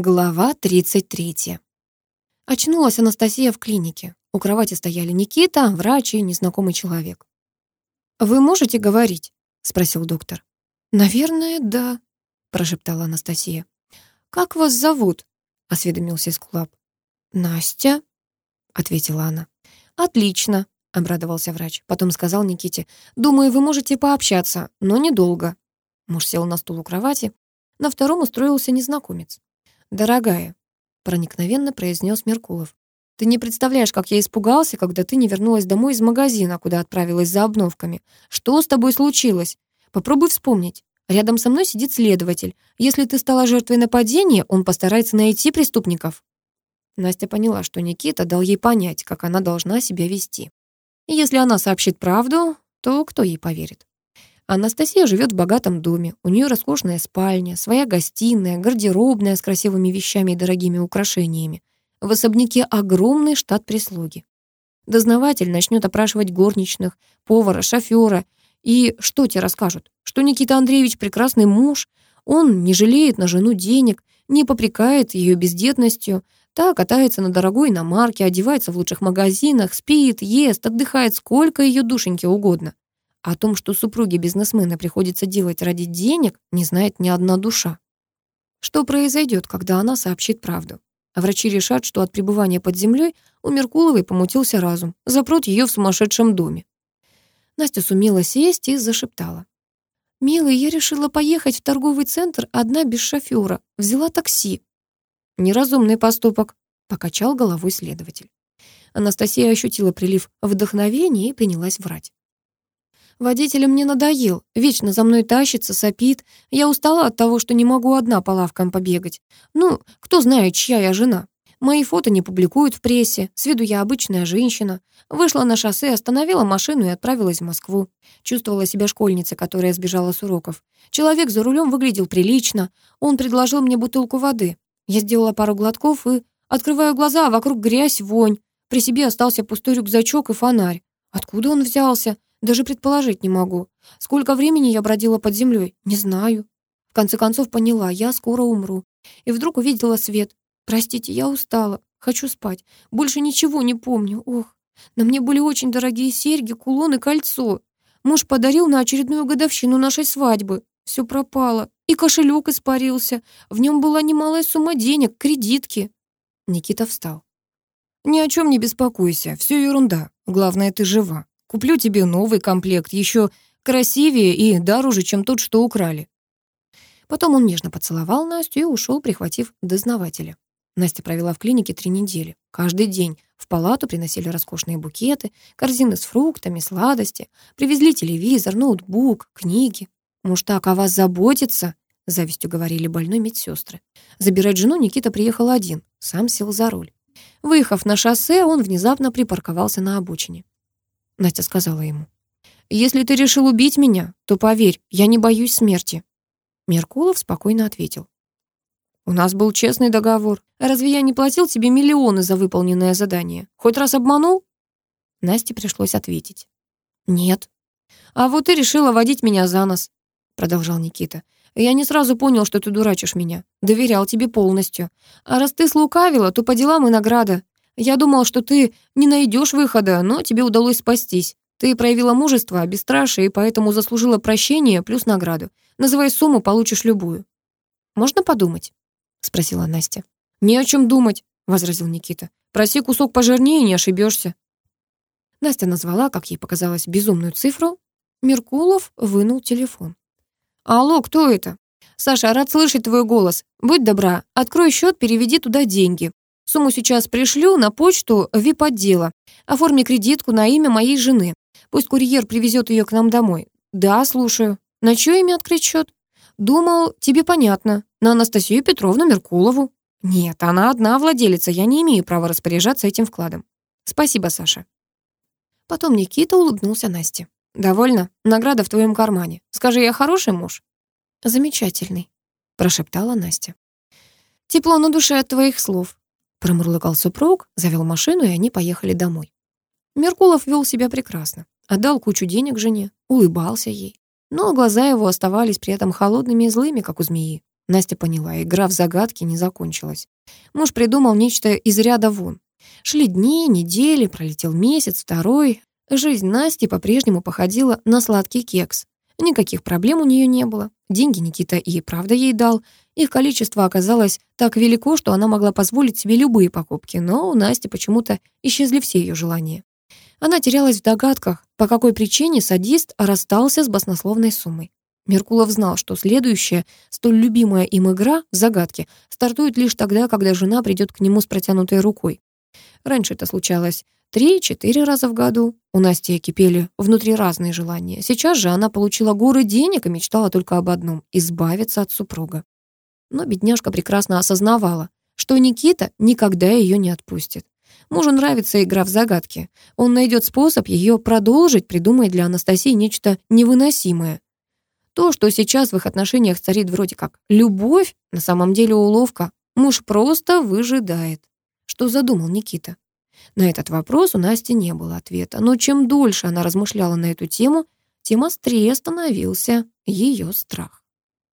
Глава 33. Очнулась Анастасия в клинике. У кровати стояли Никита, врач и незнакомый человек. «Вы можете говорить?» — спросил доктор. «Наверное, да», — прошептала Анастасия. «Как вас зовут?» — осведомился Скулап. «Настя», — ответила она. «Отлично», — обрадовался врач. Потом сказал Никите. «Думаю, вы можете пообщаться, но недолго». Муж сел на стул у кровати. На втором устроился незнакомец. «Дорогая», — проникновенно произнес Меркулов, «ты не представляешь, как я испугался, когда ты не вернулась домой из магазина, куда отправилась за обновками. Что с тобой случилось? Попробуй вспомнить. Рядом со мной сидит следователь. Если ты стала жертвой нападения, он постарается найти преступников». Настя поняла, что Никита дал ей понять, как она должна себя вести. И если она сообщит правду, то кто ей поверит? Анастасия живет в богатом доме. У нее роскошная спальня, своя гостиная, гардеробная с красивыми вещами и дорогими украшениями. В особняке огромный штат прислуги. Дознаватель начнет опрашивать горничных, повара, шофера. И что те расскажут? Что Никита Андреевич прекрасный муж, он не жалеет на жену денег, не попрекает ее бездетностью, та катается на дорогой иномарке, одевается в лучших магазинах, спит, ест, отдыхает сколько ее душеньке угодно. О том, что супруге бизнесмена приходится делать ради денег, не знает ни одна душа. Что произойдет, когда она сообщит правду? Врачи решат, что от пребывания под землей у Меркуловой помутился разум, запрут ее в сумасшедшем доме. Настя сумела сесть и зашептала. «Милый, я решила поехать в торговый центр одна без шофера. Взяла такси». «Неразумный поступок», — покачал головой следователь. Анастасия ощутила прилив вдохновения и принялась врать. Водитель мне надоел, вечно за мной тащится, сопит. Я устала от того, что не могу одна по лавкам побегать. Ну, кто знает, чья я жена. Мои фото не публикуют в прессе, с виду я обычная женщина. Вышла на шоссе, остановила машину и отправилась в Москву. Чувствовала себя школьницей, которая сбежала с уроков. Человек за рулем выглядел прилично. Он предложил мне бутылку воды. Я сделала пару глотков и открываю глаза, а вокруг грязь, вонь. При себе остался пустой рюкзачок и фонарь. Откуда он взялся? Даже предположить не могу. Сколько времени я бродила под землей, не знаю. В конце концов поняла, я скоро умру. И вдруг увидела свет. Простите, я устала, хочу спать. Больше ничего не помню, ох. На мне были очень дорогие серьги, кулон и кольцо. Муж подарил на очередную годовщину нашей свадьбы. Все пропало. И кошелек испарился. В нем была немалая сумма денег, кредитки. Никита встал. «Ни о чем не беспокойся, все ерунда. Главное, ты жива». Куплю тебе новый комплект, еще красивее и дороже, чем тот, что украли». Потом он нежно поцеловал Настю и ушел, прихватив дознавателя. Настя провела в клинике три недели. Каждый день в палату приносили роскошные букеты, корзины с фруктами, сладости. Привезли телевизор, ноутбук, книги. «Муж так о вас заботится», — завистью говорили больной медсестры. Забирать жену Никита приехал один, сам сел за руль. Выехав на шоссе, он внезапно припарковался на обочине. Настя сказала ему. «Если ты решил убить меня, то поверь, я не боюсь смерти». Меркулов спокойно ответил. «У нас был честный договор. Разве я не платил тебе миллионы за выполненное задание? Хоть раз обманул?» Насте пришлось ответить. «Нет». «А вот ты решила водить меня за нос», — продолжал Никита. «Я не сразу понял, что ты дурачишь меня. Доверял тебе полностью. А раз ты слукавила, то по делам и награда. Я думал, что ты не найдешь выхода, но тебе удалось спастись. Ты проявила мужество, бесстрашие, и поэтому заслужила прощение плюс награду. Называй сумму, получишь любую». «Можно подумать?» — спросила Настя. «Не о чем думать», — возразил Никита. «Проси кусок пожирнее, не ошибешься». Настя назвала, как ей показалось, безумную цифру. Меркулов вынул телефон. «Алло, кто это?» «Саша, рад слышать твой голос. Будь добра, открой счет, переведи туда деньги. Сумму сейчас пришлю на почту ВИП-отдела. Оформи кредитку на имя моей жены. Пусть курьер привезет ее к нам домой. Да, слушаю. На чье имя открыть счет? Думал, тебе понятно. На Анастасию Петровну Меркулову. Нет, она одна владелица, я не имею права распоряжаться этим вкладом. Спасибо, Саша. Потом Никита улыбнулся Насте. «Довольно. Награда в твоем кармане. Скажи, я хороший муж?» «Замечательный», — прошептала Настя. «Тепло на душе от твоих слов. Промурлыкал супруг, завел машину, и они поехали домой. Меркулов вел себя прекрасно. Отдал кучу денег жене, улыбался ей. Но глаза его оставались при этом холодными и злыми, как у змеи. Настя поняла, игра в загадки не закончилась. Муж придумал нечто из ряда вон. Шли дни, недели, пролетел месяц, второй. Жизнь Насти по-прежнему походила на сладкий кекс. Никаких проблем у нее не было. Деньги Никита и правда ей дал. Их количество оказалось так велико, что она могла позволить себе любые покупки, но у Насти почему-то исчезли все ее желания. Она терялась в догадках, по какой причине садист расстался с баснословной суммой. Меркулов знал, что следующая, столь любимая им игра, загадки, стартует лишь тогда, когда жена придет к нему с протянутой рукой. Раньше это случалось три-четыре раза в году. У Насти кипели внутри разные желания. Сейчас же она получила горы денег и мечтала только об одном — избавиться от супруга. Но бедняжка прекрасно осознавала, что Никита никогда ее не отпустит. Мужу нравится игра в загадки. Он найдет способ ее продолжить, придумает для Анастасии нечто невыносимое. То, что сейчас в их отношениях царит вроде как любовь, на самом деле уловка. Муж просто выжидает. Что задумал Никита? На этот вопрос у Насти не было ответа, но чем дольше она размышляла на эту тему, тем острее становился ее страх.